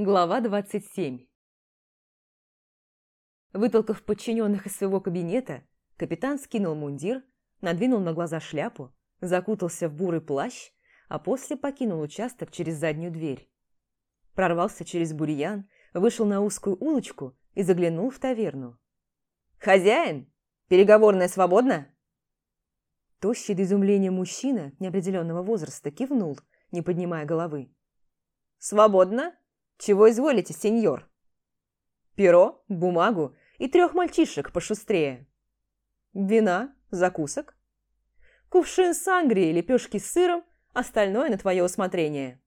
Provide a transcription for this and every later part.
Глава 27 Вытолкав подчиненных из своего кабинета, капитан скинул мундир, надвинул на глаза шляпу, закутался в бурый плащ, а после покинул участок через заднюю дверь. Прорвался через бурьян, вышел на узкую улочку и заглянул в таверну. «Хозяин, переговорная свободна?» Тощий до изумления мужчина неопределенного возраста кивнул, не поднимая головы. «Свободно? Чего изволите, сеньор?» «Перо, бумагу и трех мальчишек пошустрее». «Вина, закусок?» «Кувшин сангрии, лепешки с сыром, остальное на твое усмотрение».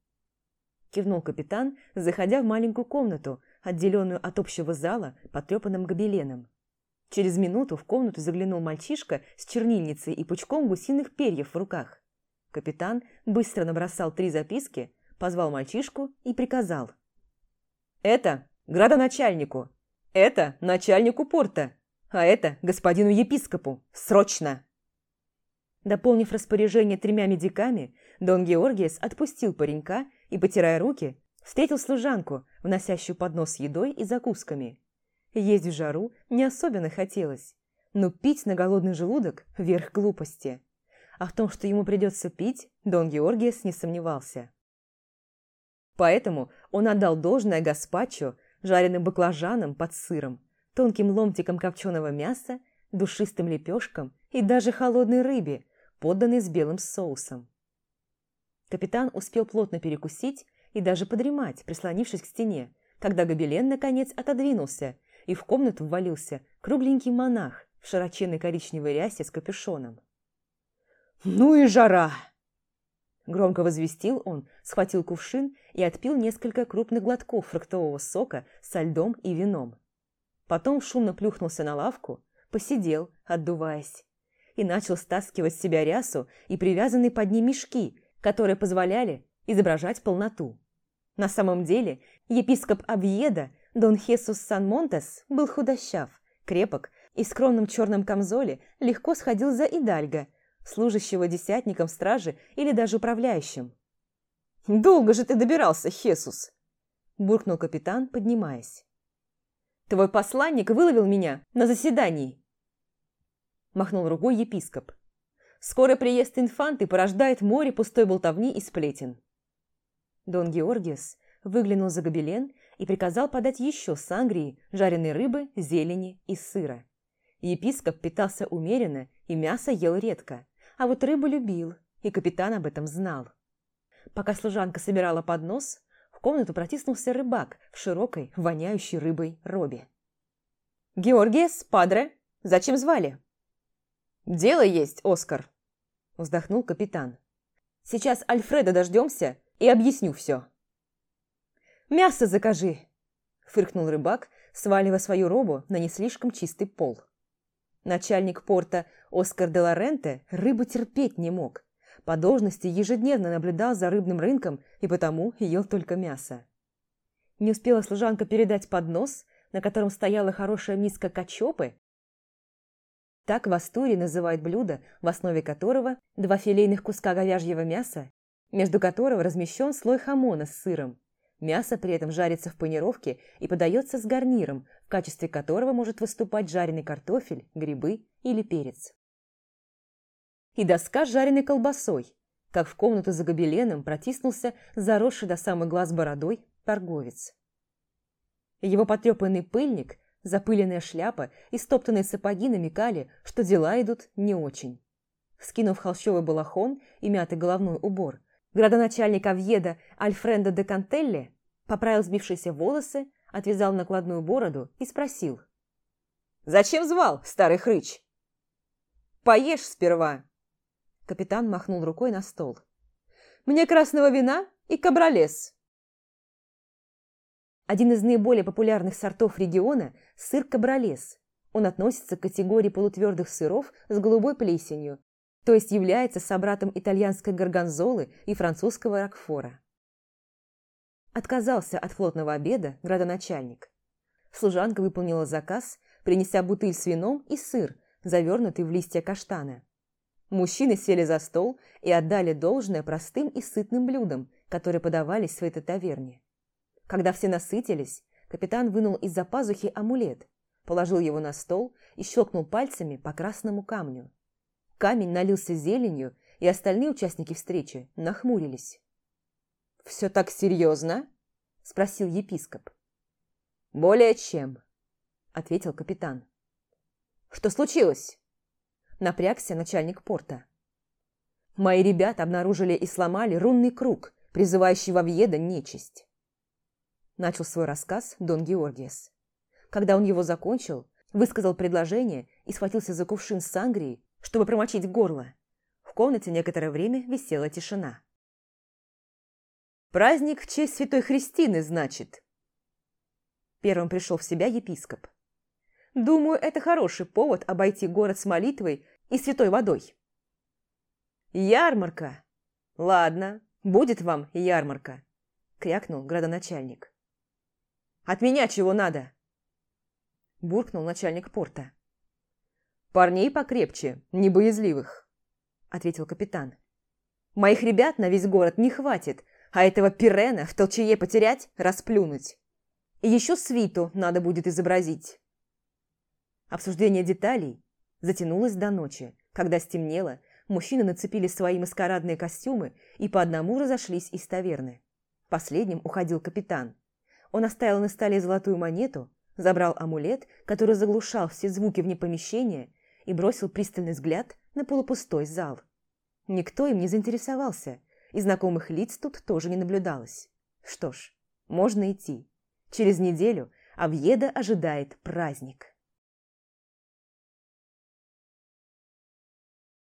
Кивнул капитан, заходя в маленькую комнату, отделенную от общего зала потрепанным гобеленом. Через минуту в комнату заглянул мальчишка с чернильницей и пучком гусиных перьев в руках. Капитан быстро набросал три записки, позвал мальчишку и приказал. «Это градоначальнику, это начальнику порта, а это господину епископу. Срочно!» Дополнив распоряжение тремя медиками, Дон Георгиес отпустил паренька и, потирая руки, встретил служанку, вносящую поднос с едой и закусками. Есть в жару не особенно хотелось, но пить на голодный желудок – верх глупости. А в том, что ему придется пить, Дон Георгиес не сомневался. Поэтому он отдал должное гаспачо, жареным баклажанам под сыром, тонким ломтиком копченого мяса, душистым лепешкам и даже холодной рыбе, подданной с белым соусом. Капитан успел плотно перекусить и даже подремать, прислонившись к стене, когда гобелен наконец отодвинулся, и в комнату ввалился кругленький монах в широченной коричневой рясе с капюшоном. «Ну и жара!» Громко возвестил он, схватил кувшин и отпил несколько крупных глотков фруктового сока со льдом и вином. Потом шумно плюхнулся на лавку, посидел, отдуваясь, и начал стаскивать с себя рясу и привязанные под ней мешки, которые позволяли изображать полноту. На самом деле епископ Авьеда Дон Хесус Сан-Монтес был худощав, крепок и в скромном черном камзоле легко сходил за Идальго – служащего десятником стражи или даже управляющим. «Долго же ты добирался, Хесус!» – буркнул капитан, поднимаясь. «Твой посланник выловил меня на заседании!» Махнул рукой епископ. «Скоро приезд инфанты порождает море пустой болтовни и сплетен». Дон Георгиус выглянул за гобелен и приказал подать еще сангрии, жареной рыбы, зелени и сыра. Епископ питался умеренно и мясо ел редко, а вот рыбу любил, и капитан об этом знал. Пока служанка собирала поднос, в комнату протиснулся рыбак в широкой, воняющей рыбой робе. «Георгиес, падре, зачем звали?» «Дело есть, Оскар», – вздохнул капитан. «Сейчас Альфреда дождемся и объясню все». «Мясо закажи!» – фыркнул рыбак, сваливая свою робу на не слишком чистый пол. Начальник порта Оскар де Лоренте рыбу терпеть не мог. По должности ежедневно наблюдал за рыбным рынком и потому ел только мясо. Не успела служанка передать поднос, на котором стояла хорошая миска качопы. Так в Астурии называют блюдо, в основе которого два филейных куска говяжьего мяса, между которого размещен слой хамона с сыром. Мясо при этом жарится в панировке и подается с гарниром, в качестве которого может выступать жареный картофель, грибы или перец. И доска с жареной колбасой, как в комнату за гобеленом протиснулся заросший до самых глаз бородой торговец. Его потрепанный пыльник, запыленная шляпа и стоптанные сапоги намекали, что дела идут не очень. Скинув холщовый балахон и мятый головной убор – Градоначальник Авьеда Альфрендо де Кантелли поправил сбившиеся волосы, отвязал накладную бороду и спросил. «Зачем звал, старый хрыч?» «Поешь сперва!» Капитан махнул рукой на стол. «Мне красного вина и кабролес!» Один из наиболее популярных сортов региона – сыр кабролес. Он относится к категории полутвердых сыров с голубой плесенью, то есть является собратом итальянской горгонзолы и французского ракфора. Отказался от флотного обеда градоначальник. Служанка выполнила заказ, принеся бутыль с вином и сыр, завернутый в листья каштана. Мужчины сели за стол и отдали должное простым и сытным блюдам, которые подавались в этой таверне. Когда все насытились, капитан вынул из-за пазухи амулет, положил его на стол и щелкнул пальцами по красному камню. Камень налился зеленью, и остальные участники встречи нахмурились. «Все так серьезно?» – спросил епископ. «Более чем», – ответил капитан. «Что случилось?» – напрягся начальник порта. «Мои ребята обнаружили и сломали рунный круг, призывающий во въеда нечисть». Начал свой рассказ Дон Георгиес. Когда он его закончил, высказал предложение и схватился за кувшин с сангрией, чтобы промочить горло. В комнате некоторое время висела тишина. «Праздник в честь Святой Христины, значит?» Первым пришел в себя епископ. «Думаю, это хороший повод обойти город с молитвой и святой водой». «Ярмарка! Ладно, будет вам ярмарка!» – крякнул градоначальник. «От меня чего надо?» – буркнул начальник порта. «Парней покрепче, не боязливых», – ответил капитан. «Моих ребят на весь город не хватит, а этого пирена в толчее потерять – расплюнуть. И еще свиту надо будет изобразить. Обсуждение деталей затянулось до ночи. Когда стемнело, мужчины нацепили свои маскарадные костюмы и по одному разошлись из таверны. Последним уходил капитан. Он оставил на столе золотую монету, забрал амулет, который заглушал все звуки вне помещения, и бросил пристальный взгляд на полупустой зал. Никто им не заинтересовался – и знакомых лиц тут тоже не наблюдалось. Что ж, можно идти. Через неделю Авьеда ожидает праздник.